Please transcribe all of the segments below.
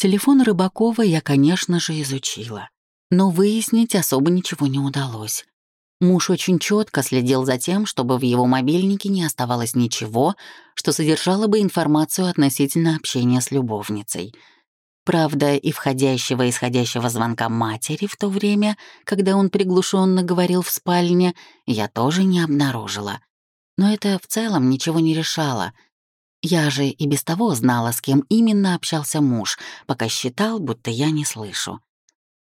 Телефон Рыбакова я, конечно же, изучила. Но выяснить особо ничего не удалось. Муж очень четко следил за тем, чтобы в его мобильнике не оставалось ничего, что содержало бы информацию относительно общения с любовницей. Правда, и входящего и исходящего звонка матери в то время, когда он приглушенно говорил в спальне, я тоже не обнаружила. Но это в целом ничего не решало. Я же и без того знала, с кем именно общался муж, пока считал, будто я не слышу.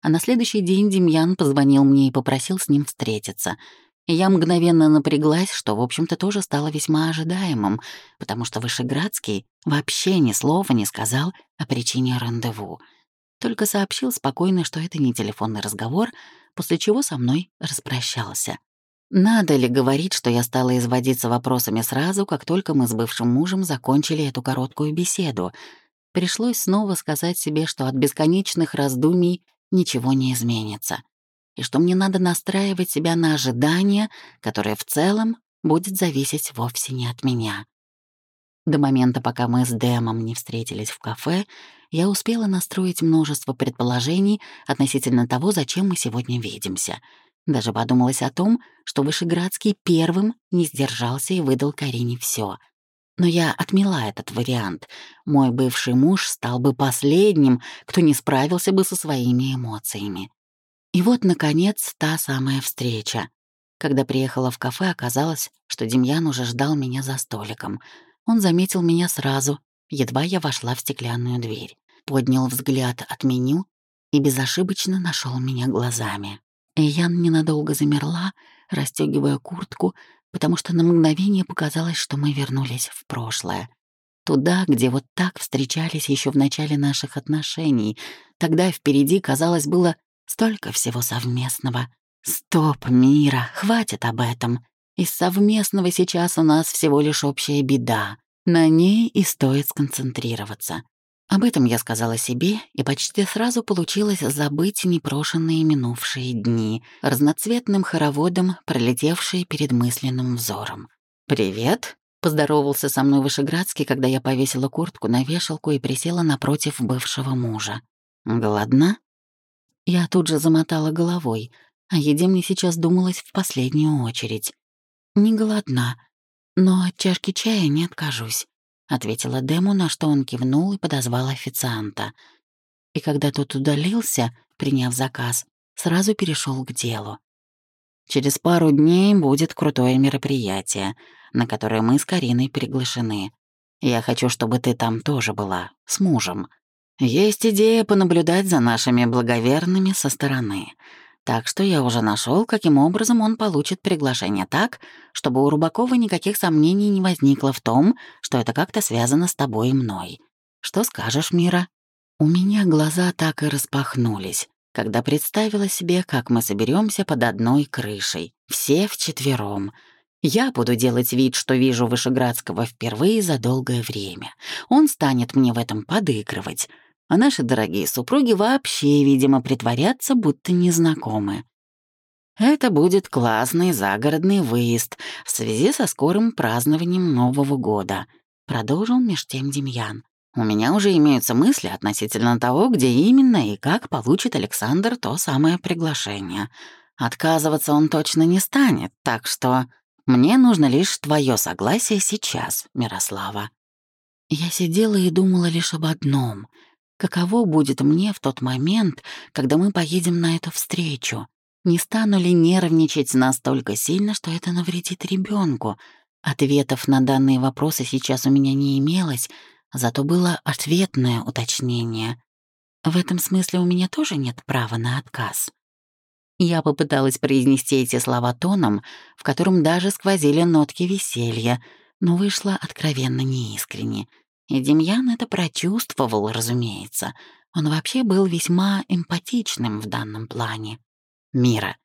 А на следующий день Демьян позвонил мне и попросил с ним встретиться. Я мгновенно напряглась, что, в общем-то, тоже стало весьма ожидаемым, потому что Вышеградский вообще ни слова не сказал о причине рандеву. Только сообщил спокойно, что это не телефонный разговор, после чего со мной распрощался. Надо ли говорить, что я стала изводиться вопросами сразу, как только мы с бывшим мужем закончили эту короткую беседу? Пришлось снова сказать себе, что от бесконечных раздумий ничего не изменится, и что мне надо настраивать себя на ожидание, которое в целом будет зависеть вовсе не от меня. До момента, пока мы с Дэмом не встретились в кафе, я успела настроить множество предположений относительно того, зачем мы сегодня видимся. Даже подумалось о том, что Вышеградский первым не сдержался и выдал Карине все. Но я отмела этот вариант. Мой бывший муж стал бы последним, кто не справился бы со своими эмоциями. И вот, наконец, та самая встреча. Когда приехала в кафе, оказалось, что Демьян уже ждал меня за столиком. Он заметил меня сразу, едва я вошла в стеклянную дверь. Поднял взгляд от меню и безошибочно нашел меня глазами. Я ненадолго замерла, расстегивая куртку, потому что на мгновение показалось, что мы вернулись в прошлое. Туда, где вот так встречались еще в начале наших отношений. Тогда впереди, казалось, было столько всего совместного. Стоп, Мира, хватит об этом. Из совместного сейчас у нас всего лишь общая беда. На ней и стоит сконцентрироваться. Об этом я сказала себе, и почти сразу получилось забыть непрошенные минувшие дни, разноцветным хороводом, пролетевшие перед мысленным взором. «Привет!» — поздоровался со мной Вышеградский, когда я повесила куртку на вешалку и присела напротив бывшего мужа. «Голодна?» Я тут же замотала головой, а еде мне сейчас думалось в последнюю очередь. «Не голодна, но от чашки чая не откажусь». — ответила Дему, на что он кивнул и подозвал официанта. И когда тот удалился, приняв заказ, сразу перешел к делу. «Через пару дней будет крутое мероприятие, на которое мы с Кариной приглашены. Я хочу, чтобы ты там тоже была, с мужем. Есть идея понаблюдать за нашими благоверными со стороны. Так что я уже нашел, каким образом он получит приглашение так, чтобы у Рубакова никаких сомнений не возникло в том, что это как-то связано с тобой и мной. Что скажешь, Мира? У меня глаза так и распахнулись, когда представила себе, как мы соберемся под одной крышей, все вчетвером. Я буду делать вид, что вижу Вышеградского впервые за долгое время. Он станет мне в этом подыгрывать — а наши дорогие супруги вообще, видимо, притворятся, будто незнакомы. Это будет классный загородный выезд в связи со скорым празднованием Нового года, продолжил меж тем Демьян. У меня уже имеются мысли относительно того, где именно и как получит Александр то самое приглашение. Отказываться он точно не станет, так что мне нужно лишь твое согласие сейчас, Мирослава. Я сидела и думала лишь об одном — Каково будет мне в тот момент, когда мы поедем на эту встречу? Не стану ли нервничать настолько сильно, что это навредит ребенку? Ответов на данные вопросы сейчас у меня не имелось, зато было ответное уточнение. В этом смысле у меня тоже нет права на отказ. Я попыталась произнести эти слова тоном, в котором даже сквозили нотки веселья, но вышло откровенно неискренне — и Демьян это прочувствовал, разумеется. Он вообще был весьма эмпатичным в данном плане. «Мира,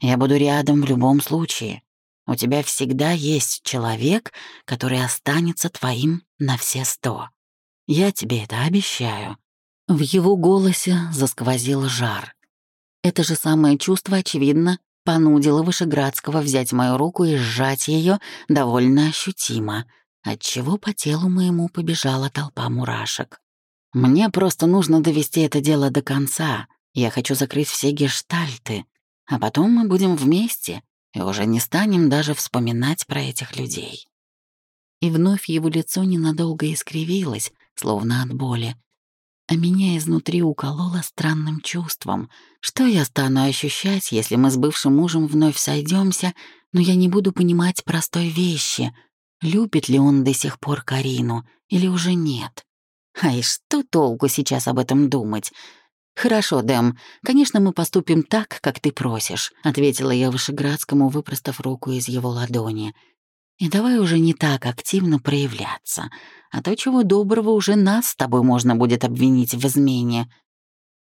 я буду рядом в любом случае. У тебя всегда есть человек, который останется твоим на все сто. Я тебе это обещаю». В его голосе засквозил жар. Это же самое чувство, очевидно, понудило Вышеградского взять мою руку и сжать ее довольно ощутимо — отчего по телу моему побежала толпа мурашек. Мне просто нужно довести это дело до конца. Я хочу закрыть все гештальты, а потом мы будем вместе и уже не станем даже вспоминать про этих людей». И вновь его лицо ненадолго искривилось, словно от боли, а меня изнутри укололо странным чувством. Что я стану ощущать, если мы с бывшим мужем вновь сойдемся, но я не буду понимать простой вещи, любит ли он до сих пор Карину или уже нет? Ай, что толку сейчас об этом думать? «Хорошо, Дэм, конечно, мы поступим так, как ты просишь», — ответила я Вышеградскому, выпростав руку из его ладони. «И давай уже не так активно проявляться а то чего доброго уже нас с тобой можно будет обвинить в измене».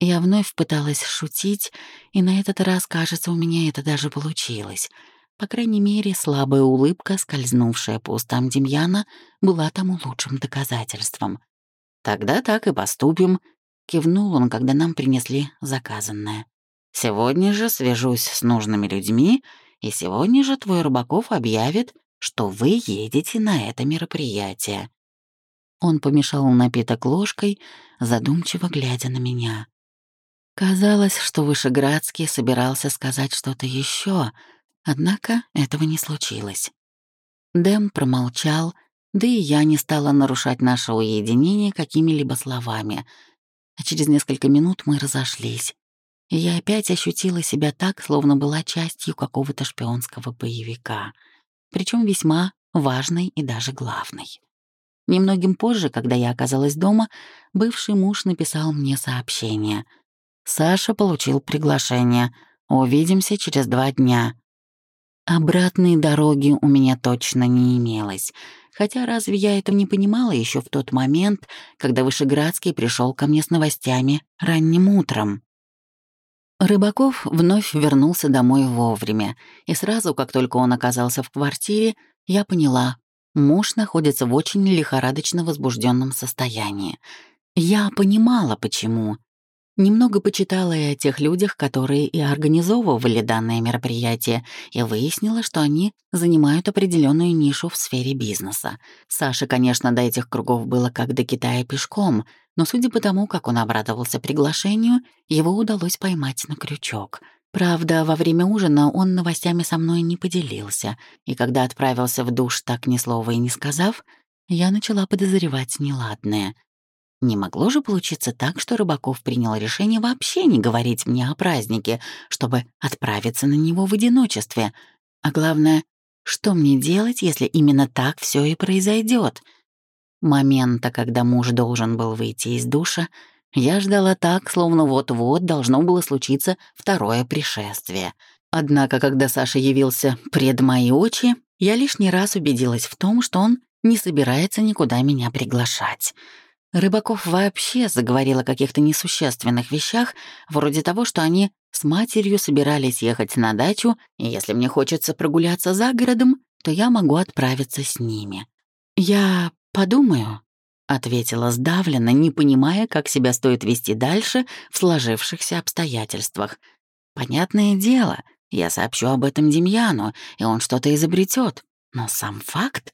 Я вновь пыталась шутить, и на этот раз, кажется, у меня это даже получилось. По крайней мере, слабая улыбка, скользнувшая по устам Демьяна, была тому лучшим доказательством. «Тогда так и поступим», — кивнул он, когда нам принесли заказанное. «Сегодня же свяжусь с нужными людьми, и сегодня же твой Рыбаков объявит, что вы едете на это мероприятие. Он помешал напиток ложкой, задумчиво глядя на меня. Казалось, что Вышеградский собирался сказать что-то еще, однако этого не случилось. Дэм промолчал, да и я не стала нарушать наше уединение какими-либо словами. А через несколько минут мы разошлись. И я опять ощутила себя так, словно была частью какого-то шпионского боевика, причем весьма важной и даже главной. Немногим позже, когда я оказалась дома, бывший муж написал мне сообщение. «Саша получил приглашение. Увидимся через два дня». Обратной дороги у меня точно не имелось. Хотя разве я этого не понимала еще в тот момент, когда Вышеградский пришел ко мне с новостями ранним утром? Рыбаков вновь вернулся домой вовремя, и сразу, как только он оказался в квартире, я поняла, Муж находится в очень лихорадочно возбужденном состоянии. Я понимала, почему. Немного почитала и о тех людях, которые и организовывали данное мероприятие, и выяснила, что они занимают определенную нишу в сфере бизнеса. Саше, конечно, до этих кругов было как до Китая пешком, но судя по тому, как он обрадовался приглашению, его удалось поймать на крючок — Правда, во время ужина он новостями со мной не поделился, и когда отправился в душ, так ни слова и не сказав, я начала подозревать неладное. Не могло же получиться так, что Рыбаков принял решение вообще не говорить мне о празднике, чтобы отправиться на него в одиночестве. А главное, что мне делать, если именно так все и произойдет? Момента, когда муж должен был выйти из душа, я ждала так, словно вот-вот должно было случиться второе пришествие. Однако, когда Саша явился пред мои очи, я лишний раз убедилась в том, что он не собирается никуда меня приглашать. Рыбаков вообще заговорил о каких-то несущественных вещах, вроде того, что они с матерью собирались ехать на дачу, и если мне хочется прогуляться за городом, то я могу отправиться с ними. «Я подумаю», — ответила сдавленно, не понимая, как себя стоит вести дальше в сложившихся обстоятельствах. «Понятное дело, я сообщу об этом Демьяну, и он что-то изобретет. Но сам факт...»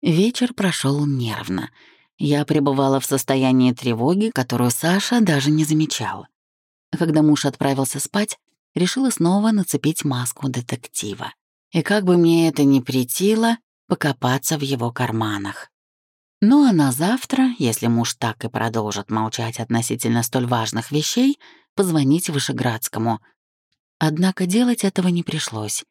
Вечер прошел нервно. Я пребывала в состоянии тревоги, которую Саша даже не замечал. Когда муж отправился спать, решила снова нацепить маску детектива. И как бы мне это ни претило, покопаться в его карманах. Ну а на завтра, если муж так и продолжит молчать относительно столь важных вещей, позвонить Вышеградскому. Однако делать этого не пришлось.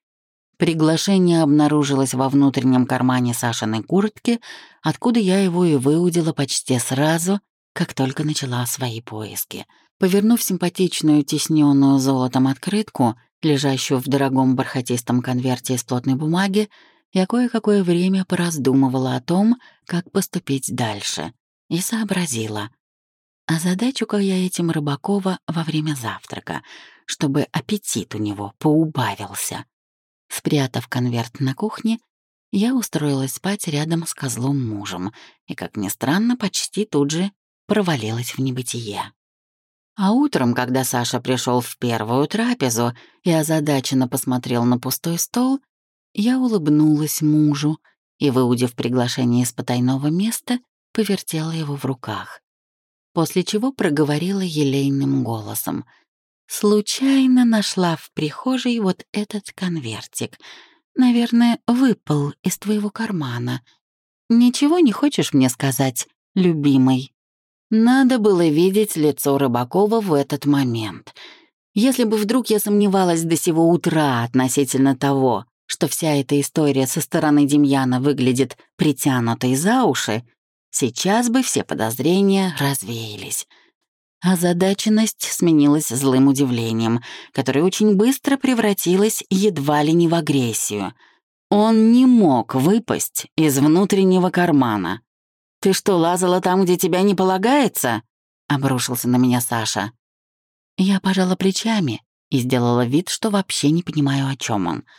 Приглашение обнаружилось во внутреннем кармане Сашиной куртки, откуда я его и выудила почти сразу, как только начала свои поиски. Повернув симпатичную тисненную золотом открытку, лежащую в дорогом бархатистом конверте из плотной бумаги, я кое-какое время пораздумывала о том, как поступить дальше, и сообразила. А задачу-ка я этим Рыбакова во время завтрака, чтобы аппетит у него поубавился. Спрятав конверт на кухне, я устроилась спать рядом с козлом мужем и, как ни странно, почти тут же провалилась в небытие. А утром, когда Саша пришел в первую трапезу и озадаченно посмотрел на пустой стол, я улыбнулась мужу и, выудив приглашение из потайного места, повертела его в руках. после чего проговорила елейным голосом. «Случайно нашла в прихожей вот этот конвертик. Наверное, выпал из твоего кармана. Ничего не хочешь мне сказать, любимый?» Надо было видеть лицо Рыбакова в этот момент. Если бы вдруг я сомневалась до сего утра относительно того, что вся эта история со стороны Демьяна выглядит притянутой за уши, сейчас бы все подозрения развеялись. Озадаченность сменилась злым удивлением, которое очень быстро превратилось едва ли не в агрессию. Он не мог выпасть из внутреннего кармана. «Ты что, лазала там, где тебя не полагается?» — обрушился на меня Саша. Я пожала плечами и сделала вид, что вообще не понимаю, о чем он —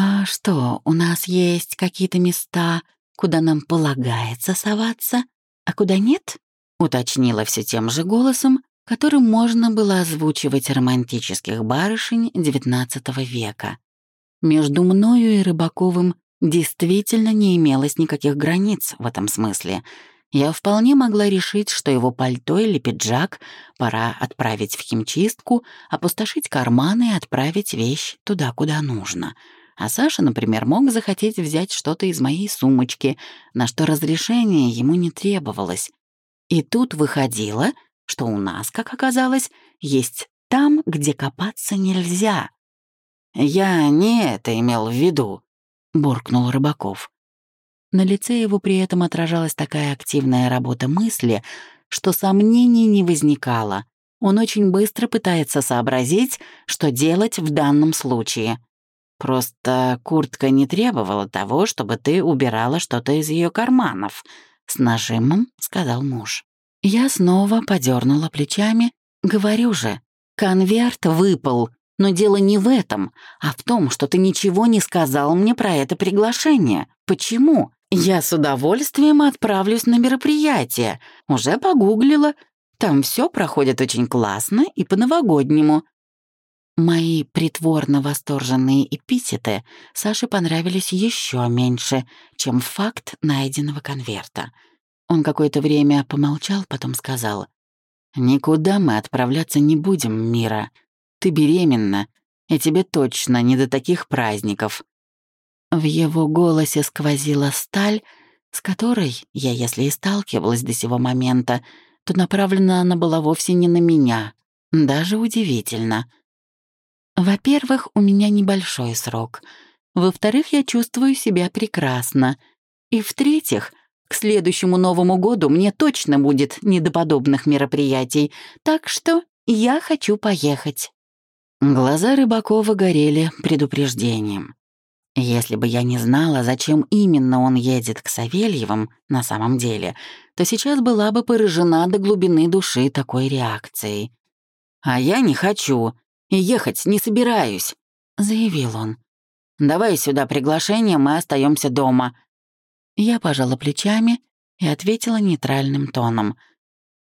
«А что, у нас есть какие-то места, куда нам полагается соваться, а куда нет?» — уточнила все тем же голосом, которым можно было озвучивать романтических барышень XIX века. Между мною и Рыбаковым действительно не имелось никаких границ в этом смысле. Я вполне могла решить, что его пальто или пиджак пора отправить в химчистку, опустошить карманы и отправить вещь туда, куда нужно — а Саша, например, мог захотеть взять что-то из моей сумочки, на что разрешение ему не требовалось. И тут выходило, что у нас, как оказалось, есть там, где копаться нельзя. «Я не это имел в виду», — буркнул Рыбаков. На лице его при этом отражалась такая активная работа мысли, что сомнений не возникало. Он очень быстро пытается сообразить, что делать в данном случае. Просто куртка не требовала того, чтобы ты убирала что-то из ее карманов», — с нажимом сказал муж. Я снова подернула плечами. «Говорю же, конверт выпал, но дело не в этом, а в том, что ты ничего не сказал мне про это приглашение. Почему? Я с удовольствием отправлюсь на мероприятие. Уже погуглила. Там все проходит очень классно и по-новогоднему. Мои притворно восторженные эпитеты Саше понравились еще меньше, чем факт найденного конверта. Он какое-то время помолчал, потом сказал, «Никуда мы отправляться не будем, Мира. Ты беременна, и тебе точно не до таких праздников». В его голосе сквозила сталь, с которой я, если и сталкивалась до сего момента, то направлена она была вовсе не на меня. Даже удивительно — во-первых, у меня небольшой срок. Во-вторых, я чувствую себя прекрасно. И в-третьих, к следующему Новому году мне точно будет не до подобных мероприятий, так что я хочу поехать». Глаза Рыбакова горели предупреждением. Если бы я не знала, зачем именно он едет к Савельевым на самом деле, то сейчас была бы поражена до глубины души такой реакцией. «А я не хочу», и ехать не собираюсь», — заявил он. «Давай сюда приглашение, мы остаемся дома». Я пожала плечами и ответила нейтральным тоном.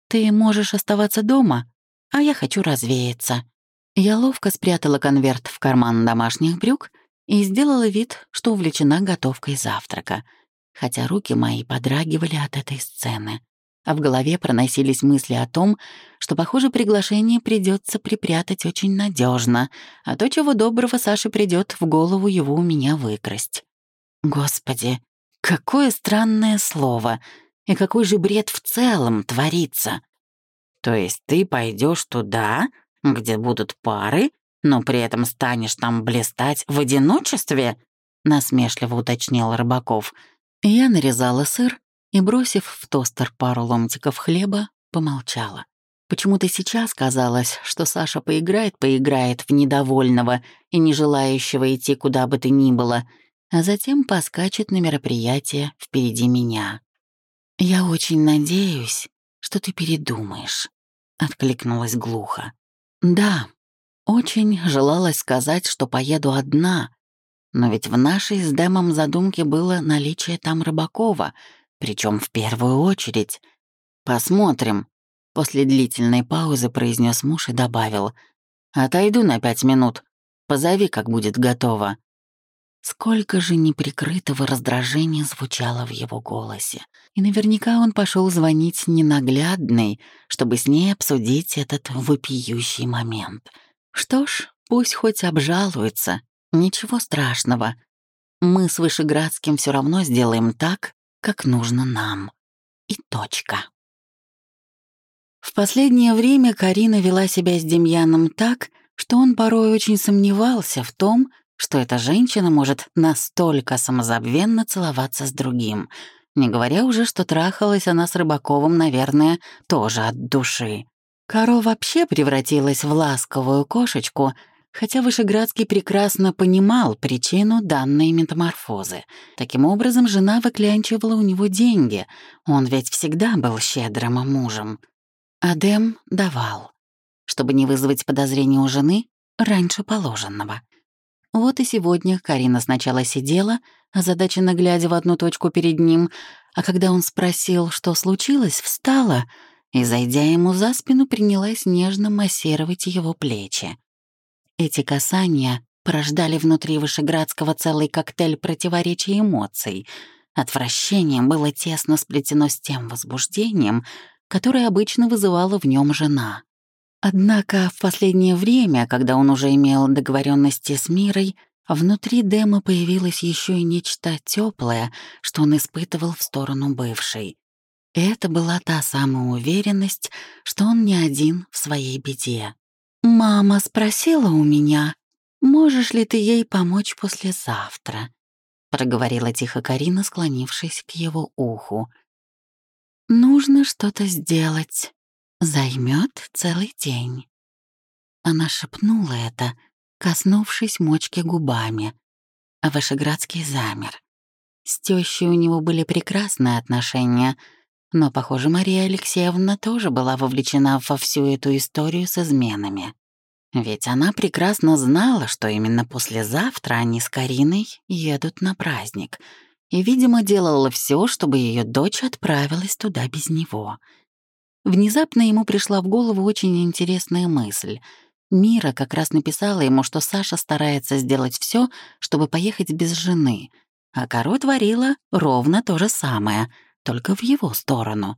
«Ты можешь оставаться дома, а я хочу развеяться». Я ловко спрятала конверт в карман домашних брюк и сделала вид, что увлечена готовкой завтрака, хотя руки мои подрагивали от этой сцены а в голове проносились мысли о том, что, похоже, приглашение придется припрятать очень надежно, а то, чего доброго, Саше придет в голову его у меня выкрасть. Господи, какое странное слово! И какой же бред в целом творится! То есть ты пойдешь туда, где будут пары, но при этом станешь там блистать в одиночестве? Насмешливо уточнил Рыбаков. Я нарезала сыр и, бросив в тостер пару ломтиков хлеба, помолчала. Почему-то сейчас казалось, что Саша поиграет-поиграет в недовольного и не желающего идти куда бы то ни было, а затем поскачет на мероприятие впереди меня. «Я очень надеюсь, что ты передумаешь», — откликнулась глухо. «Да, очень желалось сказать, что поеду одна, но ведь в нашей с Дэмом задумке было наличие там Рыбакова — причем в первую очередь. Посмотрим. После длительной паузы произнес муж и добавил. Отойду на пять минут. Позови, как будет готово. Сколько же неприкрытого раздражения звучало в его голосе. И наверняка он пошел звонить ненаглядной, чтобы с ней обсудить этот вопиющий момент. Что ж, пусть хоть обжалуется, ничего страшного. Мы с Вышеградским все равно сделаем так, как нужно нам. И точка. В последнее время Карина вела себя с Демьяном так, что он порой очень сомневался в том, что эта женщина может настолько самозабвенно целоваться с другим, не говоря уже, что трахалась она с Рыбаковым, наверное, тоже от души. Каро вообще превратилась в ласковую кошечку, хотя Вышеградский прекрасно понимал причину данной метаморфозы. Таким образом, жена выклянчивала у него деньги, он ведь всегда был щедрым мужем. Адем давал, чтобы не вызвать подозрений у жены раньше положенного. Вот и сегодня Карина сначала сидела, озадаченно глядя в одну точку перед ним, а когда он спросил, что случилось, встала и, зайдя ему за спину, принялась нежно массировать его плечи. Эти касания порождали внутри Вышеградского целый коктейль противоречий эмоций. Отвращение было тесно сплетено с тем возбуждением, которое обычно вызывала в нем жена. Однако в последнее время, когда он уже имел договоренности с Мирой, внутри Дэма появилось еще и нечто теплое, что он испытывал в сторону бывшей. Это была та самая уверенность, что он не один в своей беде. «Мама спросила у меня, можешь ли ты ей помочь послезавтра?» — проговорила тихо Карина, склонившись к его уху. Нужно что-то сделать. Займет целый день. Она шепнула это, коснувшись мочки губами. А Вышеградский замер. С тещей у него были прекрасные отношения, но, похоже, Мария Алексеевна тоже была вовлечена во всю эту историю с изменами. Ведь она прекрасно знала, что именно послезавтра они с Кариной едут на праздник — и, видимо, делала все, чтобы ее дочь отправилась туда без него. Внезапно ему пришла в голову очень интересная мысль. Мира как раз написала ему, что Саша старается сделать все, чтобы поехать без жены, а Каро творила ровно то же самое, только в его сторону.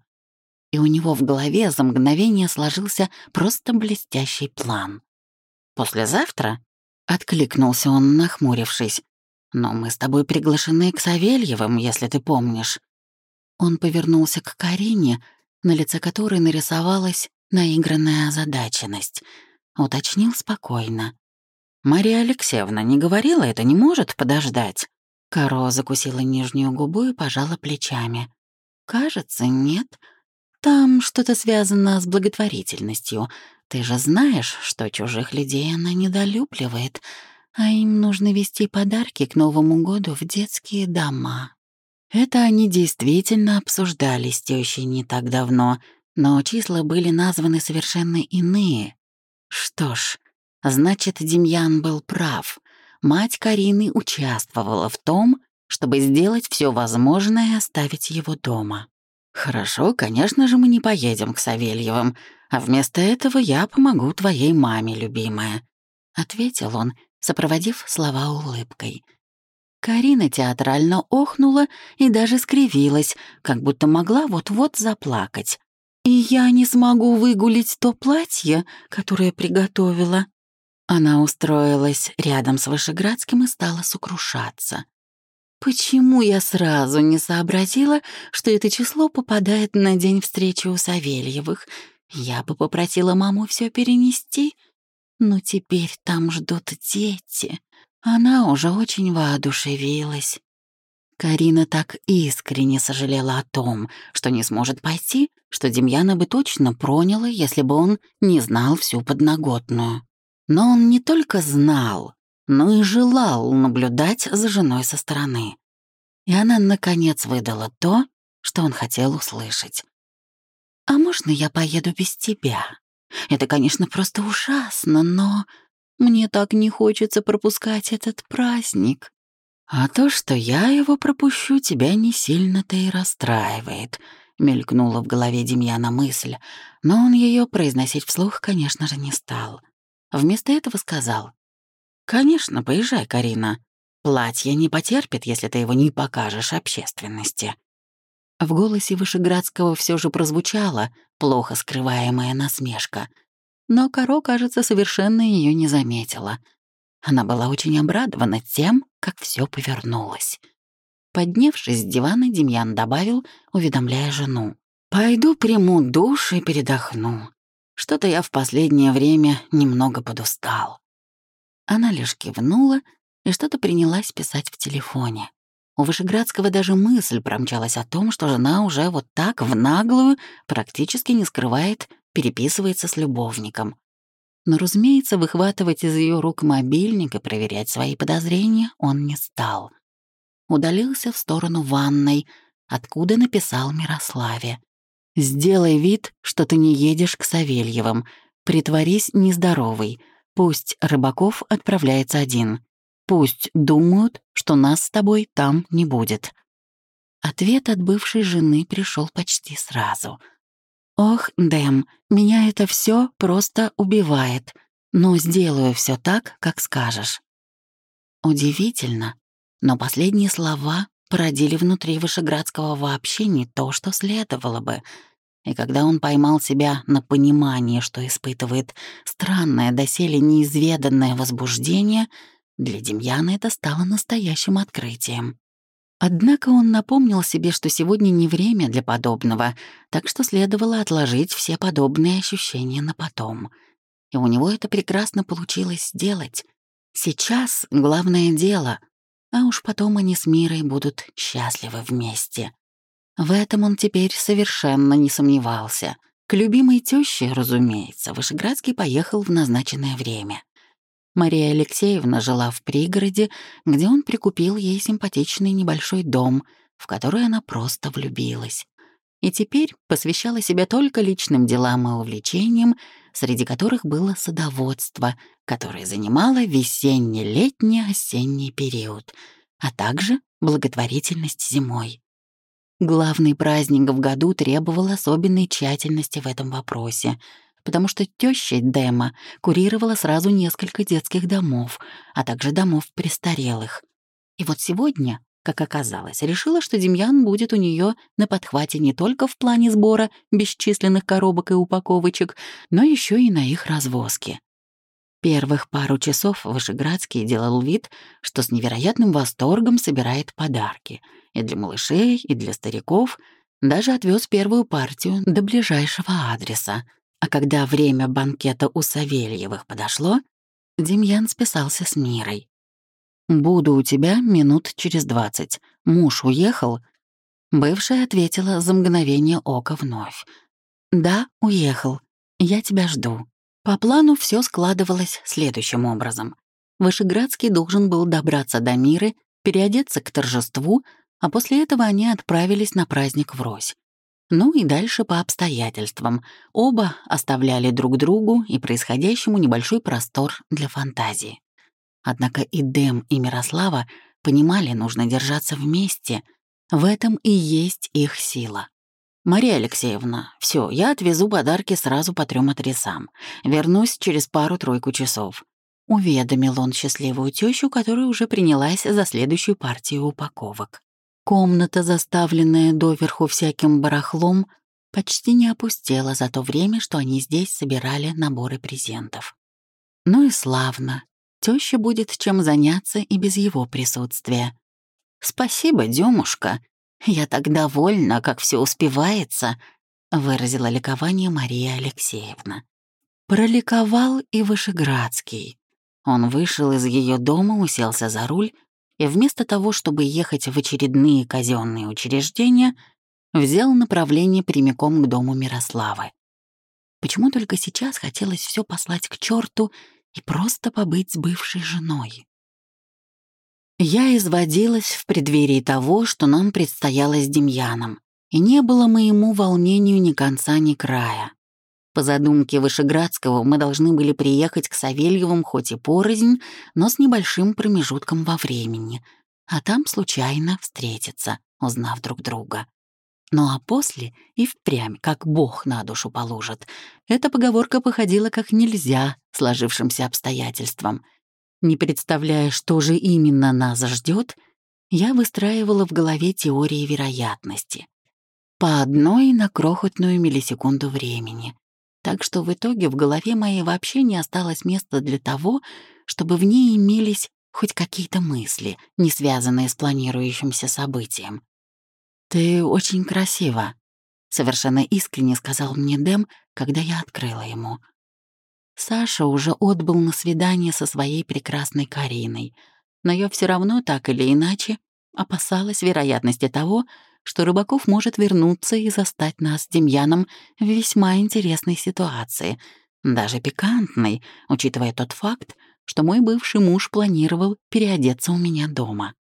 И у него в голове за мгновение сложился просто блестящий план. «Послезавтра?» — откликнулся он, нахмурившись. Но мы с тобой приглашены к Савельевым, если ты помнишь». Он повернулся к Карине, на лице которой нарисовалась наигранная озадаченность. Уточнил спокойно. «Мария Алексеевна не говорила, это не может подождать?» Каро закусила нижнюю губу и пожала плечами. «Кажется, нет. Там что-то связано с благотворительностью. Ты же знаешь, что чужих людей она недолюбливает а им нужно вести подарки к Новому году в детские дома. Это они действительно обсуждали с тещей не так давно, но числа были названы совершенно иные. Что ж, значит, Демьян был прав. Мать Карины участвовала в том, чтобы сделать все возможное и оставить его дома. «Хорошо, конечно же, мы не поедем к Савельевым, а вместо этого я помогу твоей маме, любимая», — ответил он сопроводив слова улыбкой. Карина театрально охнула и даже скривилась, как будто могла вот-вот заплакать. «И я не смогу выгулить то платье, которое приготовила». Она устроилась рядом с Вышеградским и стала сокрушаться. «Почему я сразу не сообразила, что это число попадает на день встречи у Савельевых? Я бы попросила маму все перенести». Но теперь там ждут дети. Она уже очень воодушевилась. Карина так искренне сожалела о том, что не сможет пойти, что Демьяна бы точно проняла, если бы он не знал всю подноготную. Но он не только знал, но и желал наблюдать за женой со стороны. И она, наконец, выдала то, что он хотел услышать. «А можно я поеду без тебя?» Это, конечно, просто ужасно, но мне так не хочется пропускать этот праздник. А то, что я его пропущу, тебя не сильно-то и расстраивает, мелькнула в голове Демьяна мысль, но он ее произносить вслух, конечно же, не стал. Вместо этого сказал. «Конечно, поезжай, Карина. Платье не потерпит, если ты его не покажешь общественности». В голосе Вышеградского все же прозвучала плохо скрываемая насмешка. Но Каро, кажется, совершенно ее не заметила. Она была очень обрадована тем, как все повернулось. Поднявшись с дивана, Демьян добавил, уведомляя жену. «Пойду приму душ и передохну. Что-то я в последнее время немного подустал». Она лишь кивнула и что-то принялась писать в телефоне. У Вышеградского даже мысль промчалась о том, что жена уже вот так в наглую, практически не скрывает, переписывается с любовником. Но, разумеется, выхватывать из ее рук мобильник и проверять свои подозрения он не стал. Удалился в сторону ванной, откуда написал Мирославе. «Сделай вид, что ты не едешь к Савельевым. Притворись нездоровый. Пусть Рыбаков отправляется один. Пусть думают, что нас с тобой там не будет». Ответ от бывшей жены пришел почти сразу. «Ох, Дэм, меня это все просто убивает, но сделаю все так, как скажешь». Удивительно, но последние слова породили внутри Вышеградского вообще не то, что следовало бы. И когда он поймал себя на понимание, что испытывает странное, доселе неизведанное возбуждение — для Демьяна это стало настоящим открытием. Однако он напомнил себе, что сегодня не время для подобного, так что следовало отложить все подобные ощущения на потом. И у него это прекрасно получилось сделать. Сейчас главное дело, а уж потом они с Мирой будут счастливы вместе. В этом он теперь совершенно не сомневался. К любимой тёще, разумеется, Вышеградский поехал в назначенное время. Мария Алексеевна жила в пригороде, где он прикупил ей симпатичный небольшой дом, в который она просто влюбилась. И теперь посвящала себя только личным делам и увлечениям, среди которых было садоводство, которое занимало весенний, летний, осенний период, а также благотворительность зимой. Главный праздник в году требовал особенной тщательности в этом вопросе — потому что теща Дэма курировала сразу несколько детских домов, а также домов престарелых. И вот сегодня, как оказалось, решила, что Демьян будет у нее на подхвате не только в плане сбора бесчисленных коробок и упаковочек, но еще и на их развозке. Первых пару часов Вышеградский делал вид, что с невероятным восторгом собирает подарки и для малышей, и для стариков, даже отвез первую партию до ближайшего адреса — а когда время банкета у Савельевых подошло, Демьян списался с Мирой. «Буду у тебя минут через двадцать. Муж уехал?» Бывшая ответила за мгновение ока вновь. «Да, уехал. Я тебя жду». По плану все складывалось следующим образом. Вышеградский должен был добраться до Миры, переодеться к торжеству, а после этого они отправились на праздник в Рось. Ну и дальше по обстоятельствам. Оба оставляли друг другу и происходящему небольшой простор для фантазии. Однако и Дэм, и Мирослава понимали, нужно держаться вместе. В этом и есть их сила. «Мария Алексеевна, все, я отвезу подарки сразу по трем адресам. Вернусь через пару-тройку часов», — уведомил он счастливую тещу, которая уже принялась за следующую партию упаковок. Комната, заставленная доверху всяким барахлом, почти не опустела за то время, что они здесь собирали наборы презентов. Ну и славно. Тёще будет чем заняться и без его присутствия. «Спасибо, Дёмушка. Я так довольна, как все успевается», — выразила ликование Мария Алексеевна. Проликовал и Вышеградский. Он вышел из ее дома, уселся за руль и вместо того, чтобы ехать в очередные казенные учреждения, взял направление прямиком к дому Мирославы. Почему только сейчас хотелось все послать к черту и просто побыть с бывшей женой? Я изводилась в преддверии того, что нам предстояло с Демьяном, и не было моему волнению ни конца, ни края. По задумке Вышеградского мы должны были приехать к Савельевым хоть и порознь, но с небольшим промежутком во времени, а там случайно встретиться, узнав друг друга. Ну а после и впрямь, как Бог на душу положит. Эта поговорка походила как нельзя сложившимся обстоятельствам. Не представляя, что же именно нас ждет, я выстраивала в голове теории вероятности. По одной на крохотную миллисекунду времени. Так что в итоге в голове моей вообще не осталось места для того, чтобы в ней имелись хоть какие-то мысли, не связанные с планирующимся событием. «Ты очень красива», — совершенно искренне сказал мне Дэм, когда я открыла ему. Саша уже отбыл на свидание со своей прекрасной Кариной, но я все равно так или иначе опасалась вероятности того, что Рыбаков может вернуться и застать нас с Демьяном в весьма интересной ситуации, даже пикантной, учитывая тот факт, что мой бывший муж планировал переодеться у меня дома.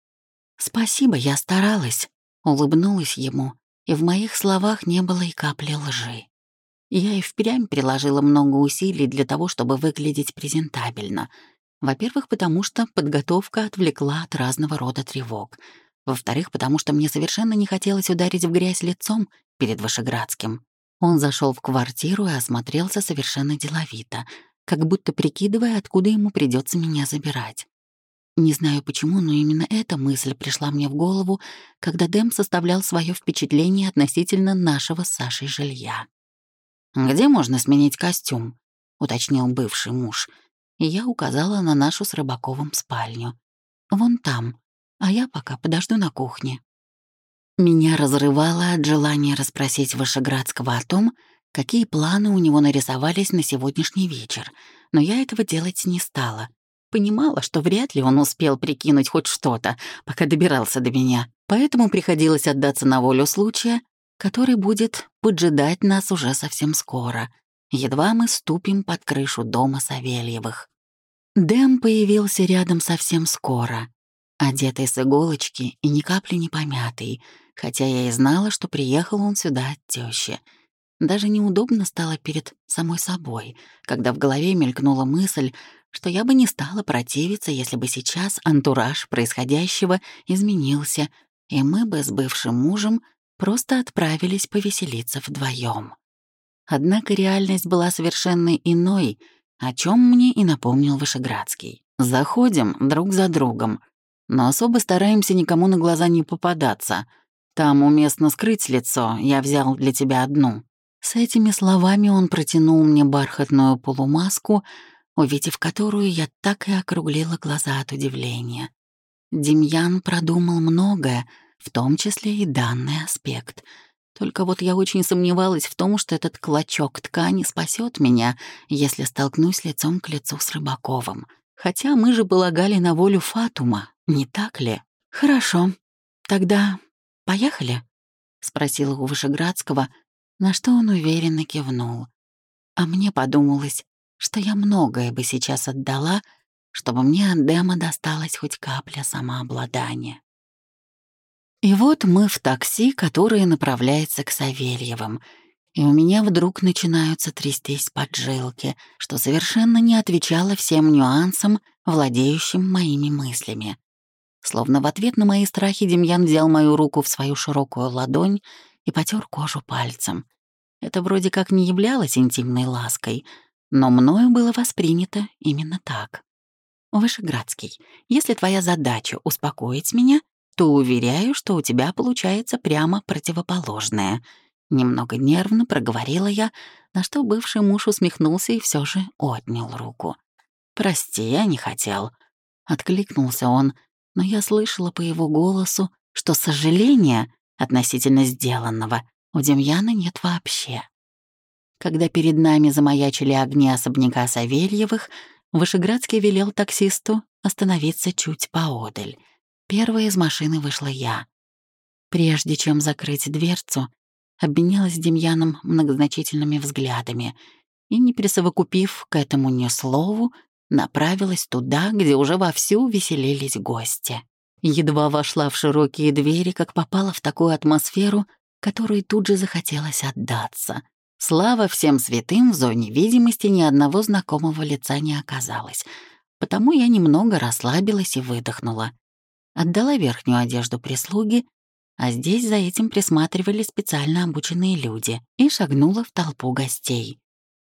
«Спасибо, я старалась», — улыбнулась ему, и в моих словах не было и капли лжи. Я и впрямь приложила много усилий для того, чтобы выглядеть презентабельно. Во-первых, потому что подготовка отвлекла от разного рода тревог. Во-вторых, потому что мне совершенно не хотелось ударить в грязь лицом перед Вышеградским. Он зашел в квартиру и осмотрелся совершенно деловито, как будто прикидывая, откуда ему придется меня забирать. Не знаю почему, но именно эта мысль пришла мне в голову, когда Дэм составлял свое впечатление относительно нашего с Сашей жилья. «Где можно сменить костюм?» — уточнил бывший муж. И я указала на нашу с Рыбаковым спальню. «Вон там, а я пока подожду на кухне». Меня разрывало от желания расспросить Вышеградского о том, какие планы у него нарисовались на сегодняшний вечер, но я этого делать не стала. Понимала, что вряд ли он успел прикинуть хоть что-то, пока добирался до меня, поэтому приходилось отдаться на волю случая который будет поджидать нас уже совсем скоро, едва мы ступим под крышу дома Савельевых. Дэм появился рядом совсем скоро, одетый с иголочки и ни капли не помятый, хотя я и знала, что приехал он сюда от тещи. Даже неудобно стало перед самой собой, когда в голове мелькнула мысль, что я бы не стала противиться, если бы сейчас антураж происходящего изменился, и мы бы с бывшим мужем просто отправились повеселиться вдвоем. Однако реальность была совершенно иной, о чем мне и напомнил Вышеградский. Заходим друг за другом, но особо стараемся никому на глаза не попадаться. Там уместно скрыть лицо, я взял для тебя одну. С этими словами он протянул мне бархатную полумаску, увидев которую я так и округлила глаза от удивления. Демьян продумал многое, в том числе и данный аспект. Только вот я очень сомневалась в том, что этот клочок ткани спасет меня, если столкнусь лицом к лицу с Рыбаковым. Хотя мы же полагали на волю Фатума, не так ли? «Хорошо. Тогда поехали?» — спросила у Вышеградского, на что он уверенно кивнул. А мне подумалось, что я многое бы сейчас отдала, чтобы мне от Дэма досталась хоть капля самообладания. И вот мы в такси, которое направляется к Савельевым, и у меня вдруг начинаются трястись поджилки, что совершенно не отвечало всем нюансам, владеющим моими мыслями. Словно в ответ на мои страхи Демьян взял мою руку в свою широкую ладонь и потер кожу пальцем. Это вроде как не являлось интимной лаской, но мною было воспринято именно так. Вышеградский, если твоя задача — успокоить меня, то уверяю, что у тебя получается прямо противоположное. Немного нервно проговорила я, на что бывший муж усмехнулся и все же отнял руку. «Прости, я не хотел», — откликнулся он, но я слышала по его голосу, что сожаления относительно сделанного у Демьяна нет вообще. Когда перед нами замаячили огни особняка Савельевых, Вышеградский велел таксисту остановиться чуть поодаль — Первой из машины вышла я. Прежде чем закрыть дверцу, обменялась Демьяном многозначительными взглядами и, не присовокупив к этому ни слову, направилась туда, где уже вовсю веселились гости. Едва вошла в широкие двери, как попала в такую атмосферу, которой тут же захотелось отдаться. Слава всем святым, в зоне видимости ни одного знакомого лица не оказалось, потому я немного расслабилась и выдохнула отдала верхнюю одежду прислуги, а здесь за этим присматривали специально обученные люди, и шагнула в толпу гостей.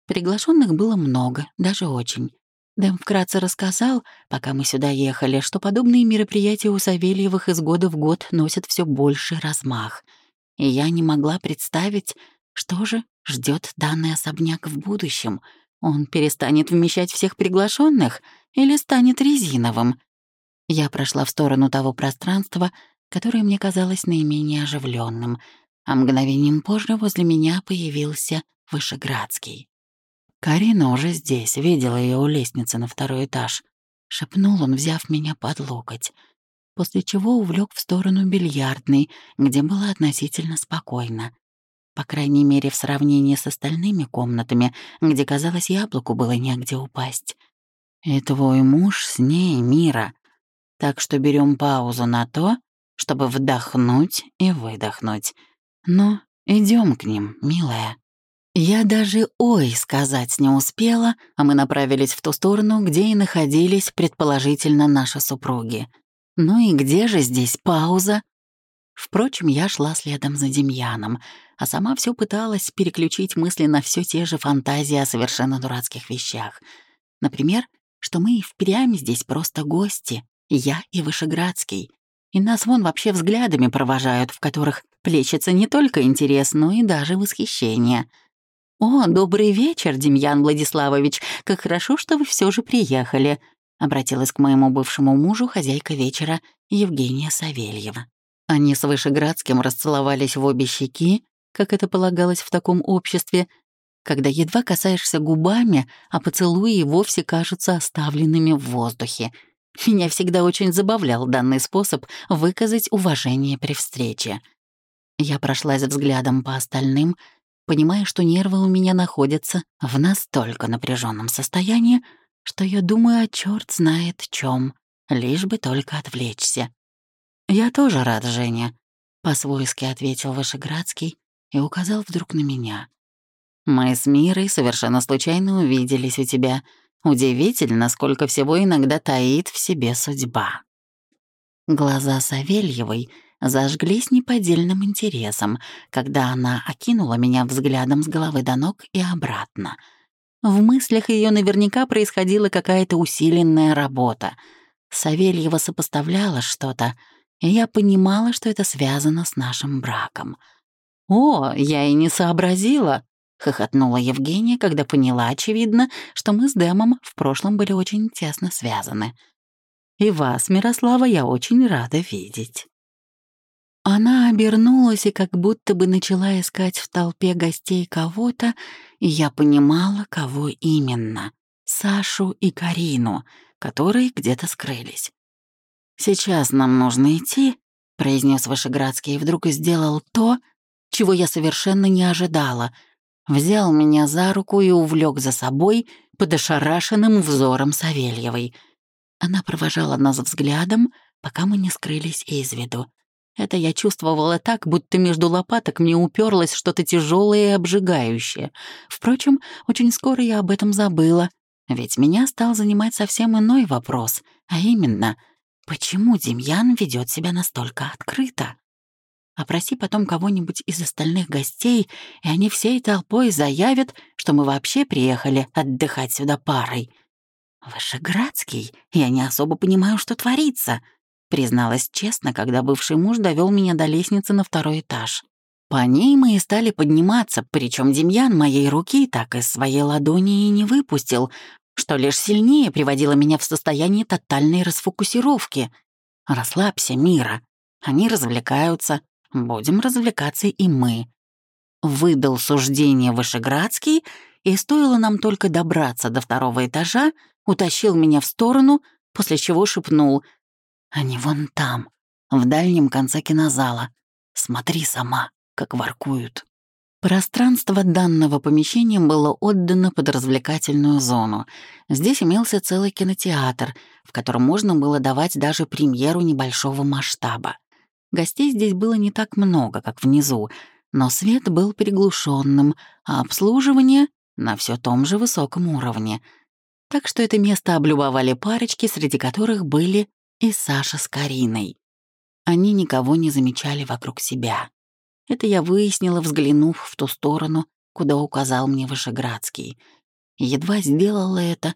Приглашенных было много, даже очень. Дэм вкратце рассказал, пока мы сюда ехали, что подобные мероприятия у Савельевых из года в год носят все больше размах. И я не могла представить, что же ждет данный особняк в будущем. Он перестанет вмещать всех приглашенных или станет резиновым? Я прошла в сторону того пространства, которое мне казалось наименее оживленным, а мгновением позже возле меня появился Вышеградский. «Карина уже здесь, видела ее у лестницы на второй этаж», — шепнул он, взяв меня под локоть, после чего увлек в сторону бильярдной, где было относительно спокойно. По крайней мере, в сравнении с остальными комнатами, где, казалось, яблоку было негде упасть. «И твой муж с ней, Мира. Так что берем паузу на то, чтобы вдохнуть и выдохнуть. Но идем к ним, милая». Я даже «ой» сказать не успела, а мы направились в ту сторону, где и находились, предположительно, наши супруги. Ну и где же здесь пауза? Впрочем, я шла следом за Демьяном, а сама все пыталась переключить мысли на все те же фантазии о совершенно дурацких вещах. Например, что мы и впрямь здесь просто гости, я и Вышеградский. И нас вон вообще взглядами провожают, в которых плещется не только интерес, но и даже восхищение — «О, добрый вечер, Демьян Владиславович. Как хорошо, что вы все же приехали», — обратилась к моему бывшему мужу хозяйка вечера Евгения Савельева. Они с Вышеградским расцеловались в обе щеки, как это полагалось в таком обществе, когда едва касаешься губами, а поцелуи вовсе кажутся оставленными в воздухе. Меня всегда очень забавлял данный способ выказать уважение при встрече. Я прошлась взглядом по остальным, понимая, что нервы у меня находятся в настолько напряженном состоянии, что я думаю, а черт знает чем, лишь бы только отвлечься. «Я тоже рад, Женя», — по-свойски ответил Вышеградский и указал вдруг на меня. «Мы с Мирой совершенно случайно увиделись у тебя. Удивительно, сколько всего иногда таит в себе судьба». Глаза Савельевой зажглись неподдельным интересом, когда она окинула меня взглядом с головы до ног и обратно. В мыслях ее наверняка происходила какая-то усиленная работа. Савельева сопоставляла что-то, и я понимала, что это связано с нашим браком. «О, я и не сообразила!» — хохотнула Евгения, когда поняла, очевидно, что мы с Дэмом в прошлом были очень тесно связаны. «И вас, Мирослава, я очень рада видеть». Она обернулась и как будто бы начала искать в толпе гостей кого-то, и я понимала, кого именно — Сашу и Карину, которые где-то скрылись. «Сейчас нам нужно идти», — произнес Вышеградский и вдруг сделал то, чего я совершенно не ожидала. Взял меня за руку и увлек за собой под ошарашенным взором Савельевой. Она провожала нас взглядом, пока мы не скрылись из виду. Это я чувствовала так, будто между лопаток мне уперлось что-то тяжелое и обжигающее. Впрочем, очень скоро я об этом забыла, ведь меня стал занимать совсем иной вопрос, а именно, почему Демьян ведет себя настолько открыто? Опроси потом кого-нибудь из остальных гостей, и они всей толпой заявят, что мы вообще приехали отдыхать сюда парой. Вышеградский, я не особо понимаю, что творится. Призналась честно, когда бывший муж довел меня до лестницы на второй этаж. По ней мы и стали подниматься, причем Демьян моей руки так из своей ладони и не выпустил, что лишь сильнее приводило меня в состояние тотальной расфокусировки. «Расслабься, Мира. Они развлекаются. Будем развлекаться и мы». Выдал суждение Вышеградский, и стоило нам только добраться до второго этажа, утащил меня в сторону, после чего шепнул — они вон там, в дальнем конце кинозала. Смотри сама, как воркуют. Пространство данного помещения было отдано под развлекательную зону. Здесь имелся целый кинотеатр, в котором можно было давать даже премьеру небольшого масштаба. Гостей здесь было не так много, как внизу, но свет был приглушенным, а обслуживание — на все том же высоком уровне. Так что это место облюбовали парочки, среди которых были и Саша с Кариной. Они никого не замечали вокруг себя. Это я выяснила, взглянув в ту сторону, куда указал мне Вышеградский. Едва сделала это,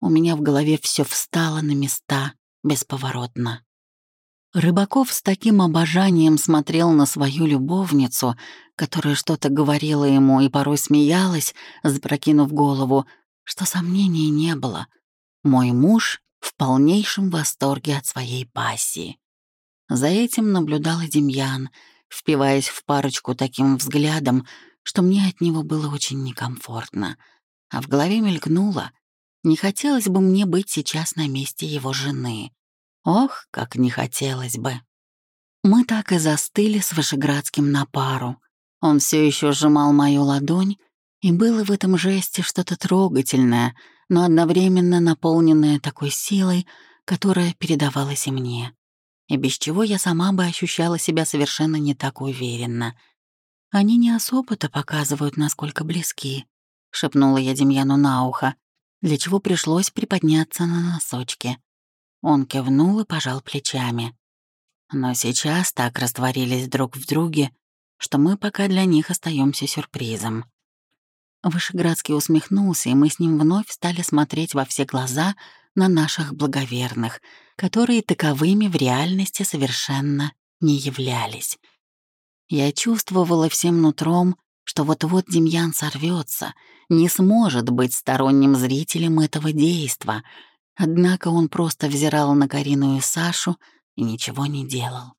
У меня в голове все встало на места бесповоротно. Рыбаков с таким обожанием смотрел на свою любовницу, которая что-то говорила ему и порой смеялась, запрокинув голову, что сомнений не было. Мой муж в полнейшем восторге от своей пассии. За этим наблюдал и Демьян, впиваясь в парочку таким взглядом, что мне от него было очень некомфортно. А в голове мелькнуло, не хотелось бы мне быть сейчас на месте его жены. Ох, как не хотелось бы. Мы так и застыли с Вышеградским на пару. Он все еще сжимал мою ладонь, и было в этом жесте что-то трогательное, но одновременно наполненное такой силой, которая передавалась и мне. И без чего я сама бы ощущала себя совершенно не так уверенно. Они не особо-то показывают, насколько близки, — шепнула я Демьяну на ухо, для чего пришлось приподняться на носочки. Он кивнул и пожал плечами. Но сейчас так растворились друг в друге, что мы пока для них остаемся сюрпризом. Вышеградский усмехнулся, и мы с ним вновь стали смотреть во все глаза на наших благоверных, которые таковыми в реальности совершенно не являлись. Я чувствовала всем нутром, что вот-вот Демьян сорвется, не сможет быть сторонним зрителем этого действа, однако он просто взирал на Карину и Сашу и ничего не делал.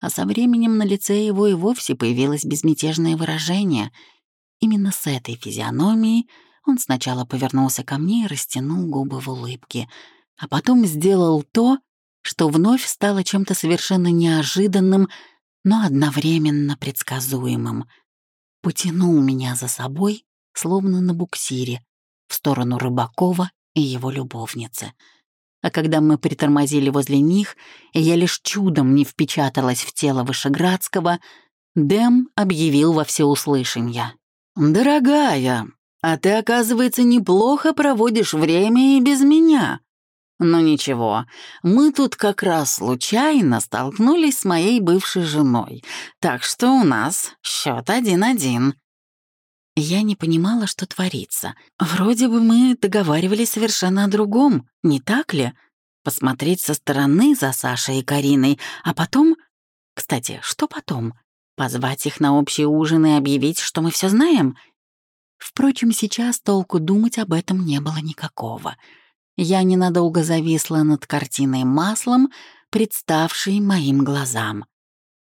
А со временем на лице его и вовсе появилось безмятежное выражение. Именно с этой физиономией он сначала повернулся ко мне и растянул губы в улыбке, а потом сделал то, что вновь стало чем-то совершенно неожиданным, но одновременно предсказуемым. Потянул меня за собой, словно на буксире, в сторону Рыбакова и его любовницы — а когда мы притормозили возле них, и я лишь чудом не впечаталась в тело Вышеградского, Дэм объявил во всеуслышание. «Дорогая, а ты, оказывается, неплохо проводишь время и без меня. Но ничего, мы тут как раз случайно столкнулись с моей бывшей женой, так что у нас счет один-один». Я не понимала, что творится. Вроде бы мы договаривались совершенно о другом, не так ли? Посмотреть со стороны за Сашей и Кариной, а потом... Кстати, что потом? Позвать их на общий ужин и объявить, что мы все знаем? Впрочем, сейчас толку думать об этом не было никакого. Я ненадолго зависла над картиной маслом, представшей моим глазам.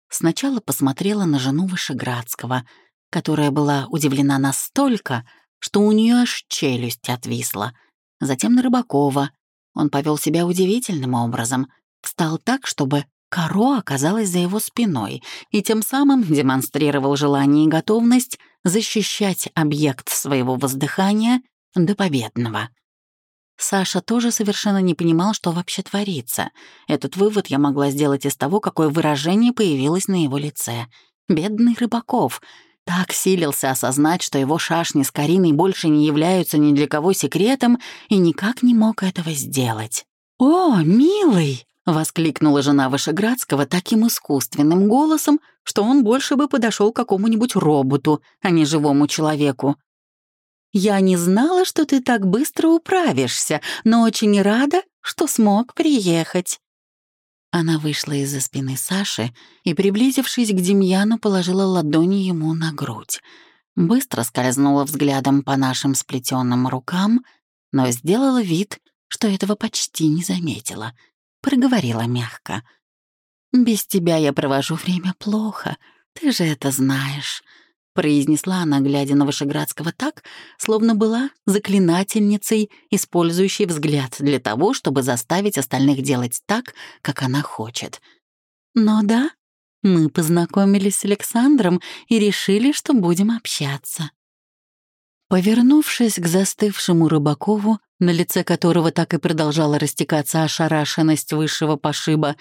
Сначала посмотрела на жену Вышеградского — которая была удивлена настолько, что у нее аж челюсть отвисла. Затем на Рыбакова. Он повел себя удивительным образом. Встал так, чтобы коро оказалась за его спиной, и тем самым демонстрировал желание и готовность защищать объект своего воздыхания до победного. Саша тоже совершенно не понимал, что вообще творится. Этот вывод я могла сделать из того, какое выражение появилось на его лице. Бедный Рыбаков — так силился осознать, что его шашни с Кариной больше не являются ни для кого секретом, и никак не мог этого сделать. «О, милый!» — воскликнула жена Вышеградского таким искусственным голосом, что он больше бы подошел к какому-нибудь роботу, а не живому человеку. «Я не знала, что ты так быстро управишься, но очень рада, что смог приехать». Она вышла из-за спины Саши и, приблизившись к Демьяну, положила ладони ему на грудь. Быстро скользнула взглядом по нашим сплетенным рукам, но сделала вид, что этого почти не заметила. Проговорила мягко. «Без тебя я провожу время плохо, ты же это знаешь произнесла она, глядя на Вышеградского так, словно была заклинательницей, использующей взгляд для того, чтобы заставить остальных делать так, как она хочет. «Но да, мы познакомились с Александром и решили, что будем общаться». Повернувшись к застывшему Рыбакову, на лице которого так и продолжала растекаться ошарашенность высшего пошиба,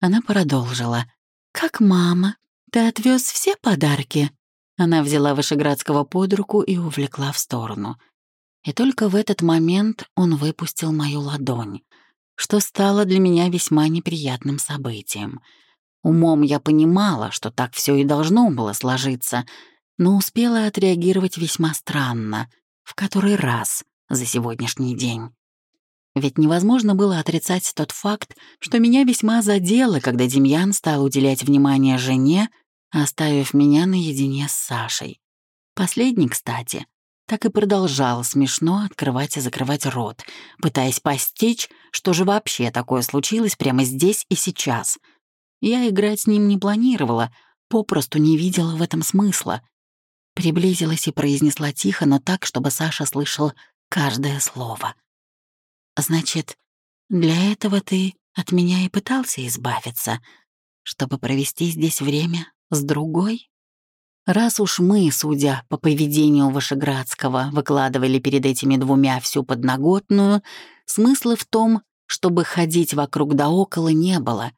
она продолжила. «Как мама, ты отвез все подарки?» Она взяла Вышеградского под руку и увлекла в сторону. И только в этот момент он выпустил мою ладонь, что стало для меня весьма неприятным событием. Умом я понимала, что так все и должно было сложиться, но успела отреагировать весьма странно, в который раз за сегодняшний день. Ведь невозможно было отрицать тот факт, что меня весьма задело, когда Демьян стал уделять внимание жене, оставив меня наедине с Сашей. Последний, кстати, так и продолжал смешно открывать и закрывать рот, пытаясь постичь, что же вообще такое случилось прямо здесь и сейчас. Я играть с ним не планировала, попросту не видела в этом смысла. Приблизилась и произнесла тихо, но так, чтобы Саша слышал каждое слово. «Значит, для этого ты от меня и пытался избавиться, чтобы провести здесь время с другой?» Раз уж мы, судя по поведению Вышеградского, выкладывали перед этими двумя всю подноготную, смысла в том, чтобы ходить вокруг да около, не было.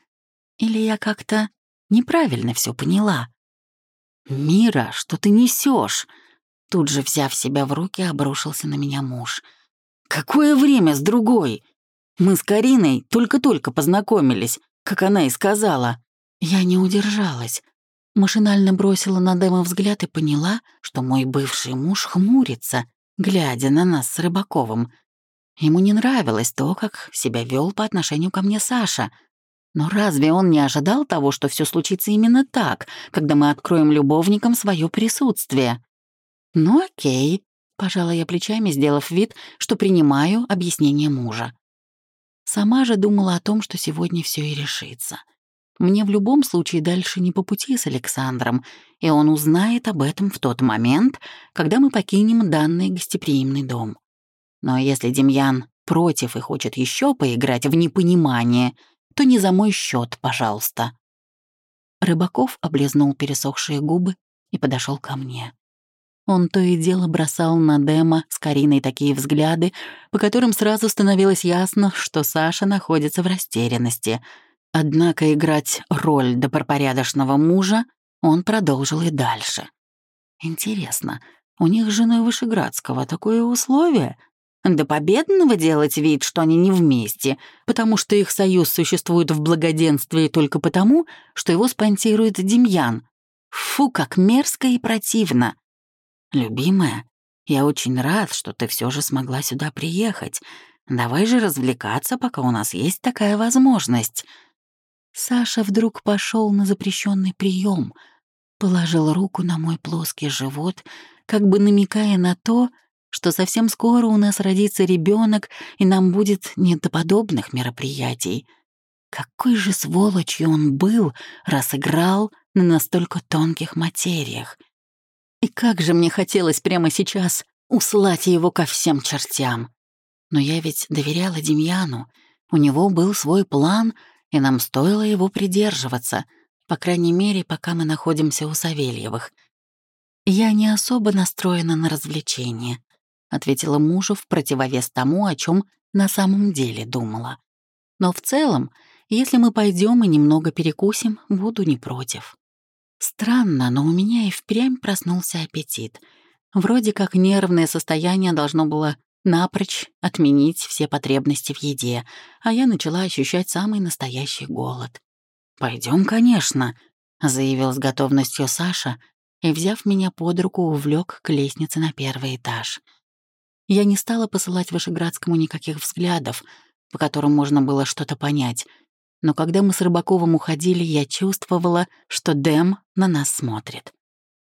Или я как-то неправильно все поняла? «Мира, что ты несешь? Тут же, взяв себя в руки, обрушился на меня муж. «Какое время с другой? Мы с Кариной только-только познакомились, как она и сказала». Я не удержалась. Машинально бросила на Дэма взгляд и поняла, что мой бывший муж хмурится, глядя на нас с Рыбаковым. Ему не нравилось то, как себя вел по отношению ко мне Саша. Но разве он не ожидал того, что все случится именно так, когда мы откроем любовникам свое присутствие? Ну окей, пожала я плечами, сделав вид, что принимаю объяснение мужа. Сама же думала о том, что сегодня все и решится. Мне в любом случае дальше не по пути с Александром, и он узнает об этом в тот момент, когда мы покинем данный гостеприимный дом. Но если Демьян против и хочет еще поиграть в непонимание, то не за мой счет, пожалуйста. Рыбаков облизнул пересохшие губы и подошел ко мне. Он то и дело бросал на Дема с Кариной такие взгляды, по которым сразу становилось ясно, что Саша находится в растерянности — Однако играть роль добропорядочного мужа он продолжил и дальше. Интересно, у них с женой Вышеградского такое условие? До победного делать вид, что они не вместе, потому что их союз существует в благоденствии только потому, что его спонсирует Демьян. Фу, как мерзко и противно. Любимая, я очень рад, что ты все же смогла сюда приехать. Давай же развлекаться, пока у нас есть такая возможность. Саша вдруг пошел на запрещенный прием, положил руку на мой плоский живот, как бы намекая на то, что совсем скоро у нас родится ребенок, и нам будет не до подобных мероприятий. Какой же сволочью он был, раз играл на настолько тонких материях. И как же мне хотелось прямо сейчас услать его ко всем чертям. Но я ведь доверяла Демьяну. У него был свой план, и нам стоило его придерживаться, по крайней мере, пока мы находимся у Савельевых. «Я не особо настроена на развлечения», — ответила мужу в противовес тому, о чем на самом деле думала. «Но в целом, если мы пойдем и немного перекусим, буду не против». Странно, но у меня и впрямь проснулся аппетит. Вроде как нервное состояние должно было напрочь отменить все потребности в еде, а я начала ощущать самый настоящий голод. Пойдем, конечно», — заявил с готовностью Саша и, взяв меня под руку, увлек к лестнице на первый этаж. Я не стала посылать Вышеградскому никаких взглядов, по которым можно было что-то понять, но когда мы с Рыбаковым уходили, я чувствовала, что Дэм на нас смотрит.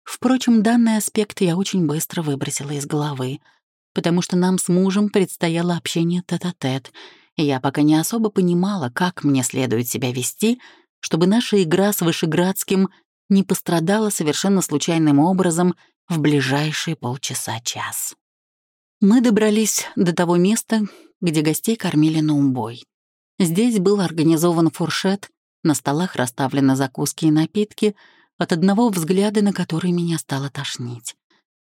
Впрочем, данный аспект я очень быстро выбросила из головы — потому что нам с мужем предстояло общение тет-а-тет, и я пока не особо понимала, как мне следует себя вести, чтобы наша игра с Вышеградским не пострадала совершенно случайным образом в ближайшие полчаса-час. Мы добрались до того места, где гостей кормили на убой. Здесь был организован фуршет, на столах расставлены закуски и напитки, от одного взгляда на который меня стало тошнить.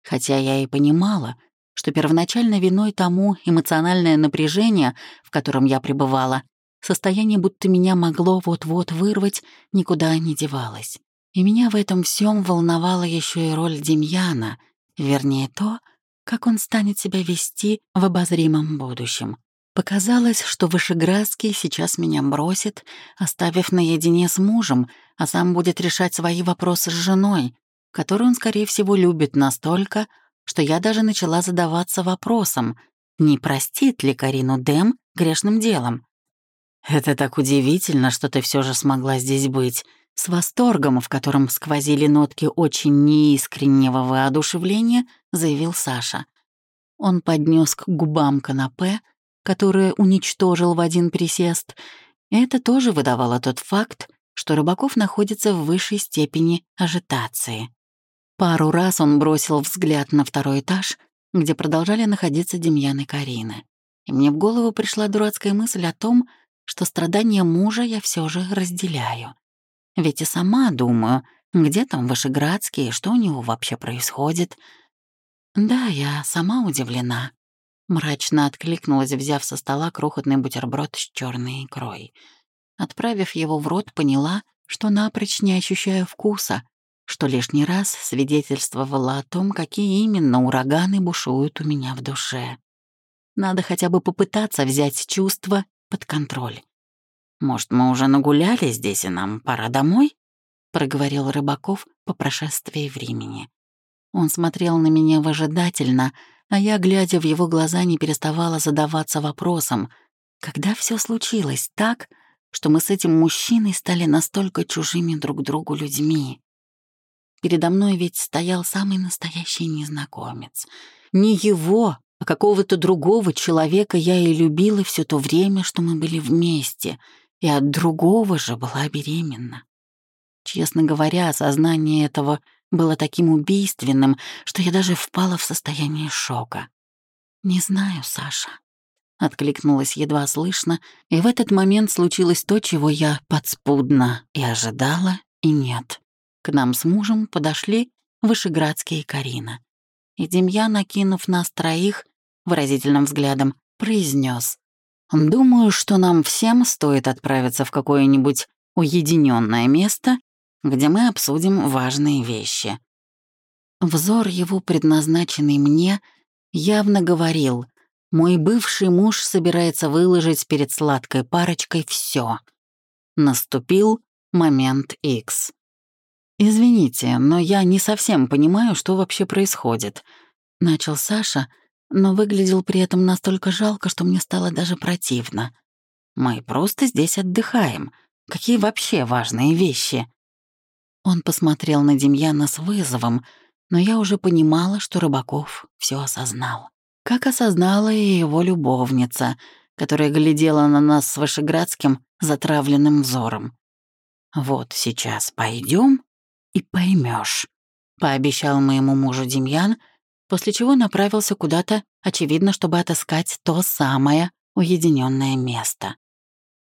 Хотя я и понимала, что первоначально виной тому эмоциональное напряжение, в котором я пребывала, состояние, будто меня могло вот-вот вырвать, никуда не девалось. И меня в этом всем волновала еще и роль Демьяна, вернее то, как он станет себя вести в обозримом будущем. Показалось, что Вышеградский сейчас меня бросит, оставив наедине с мужем, а сам будет решать свои вопросы с женой, которую он, скорее всего, любит настолько, что я даже начала задаваться вопросом, не простит ли Карину Дэм грешным делом. «Это так удивительно, что ты все же смогла здесь быть», с восторгом, в котором сквозили нотки очень неискреннего воодушевления, заявил Саша. Он поднес к губам канапе, которое уничтожил в один присест. Это тоже выдавало тот факт, что Рыбаков находится в высшей степени ажитации. Пару раз он бросил взгляд на второй этаж, где продолжали находиться Демьян и Карина. И мне в голову пришла дурацкая мысль о том, что страдания мужа я все же разделяю. Ведь и сама думаю, где там Вышеградский, что у него вообще происходит. Да, я сама удивлена. Мрачно откликнулась, взяв со стола крохотный бутерброд с черной икрой. Отправив его в рот, поняла, что напрочь не ощущаю вкуса, что лишний раз свидетельствовало о том, какие именно ураганы бушуют у меня в душе. Надо хотя бы попытаться взять чувства под контроль. «Может, мы уже нагуляли здесь, и нам пора домой?» — проговорил Рыбаков по прошествии времени. Он смотрел на меня выжидательно, а я, глядя в его глаза, не переставала задаваться вопросом, когда все случилось так, что мы с этим мужчиной стали настолько чужими друг другу людьми. Передо мной ведь стоял самый настоящий незнакомец. Не его, а какого-то другого человека я и любила все то время, что мы были вместе, и от другого же была беременна. Честно говоря, осознание этого было таким убийственным, что я даже впала в состояние шока. «Не знаю, Саша», — откликнулась едва слышно, и в этот момент случилось то, чего я подспудно и ожидала, и нет. К нам с мужем подошли Вышеградский и Карина. И Демьян, накинув нас троих выразительным взглядом, произнес: «Думаю, что нам всем стоит отправиться в какое-нибудь уединенное место, где мы обсудим важные вещи». Взор его, предназначенный мне, явно говорил, мой бывший муж собирается выложить перед сладкой парочкой все. Наступил момент X. «Извините, но я не совсем понимаю, что вообще происходит», — начал Саша, но выглядел при этом настолько жалко, что мне стало даже противно. «Мы просто здесь отдыхаем. Какие вообще важные вещи?» Он посмотрел на Демьяна с вызовом, но я уже понимала, что Рыбаков все осознал. Как осознала и его любовница, которая глядела на нас с Вышеградским затравленным взором. «Вот сейчас пойдем и поймешь, пообещал моему мужу Демьян, после чего направился куда-то, очевидно, чтобы отыскать то самое уединенное место.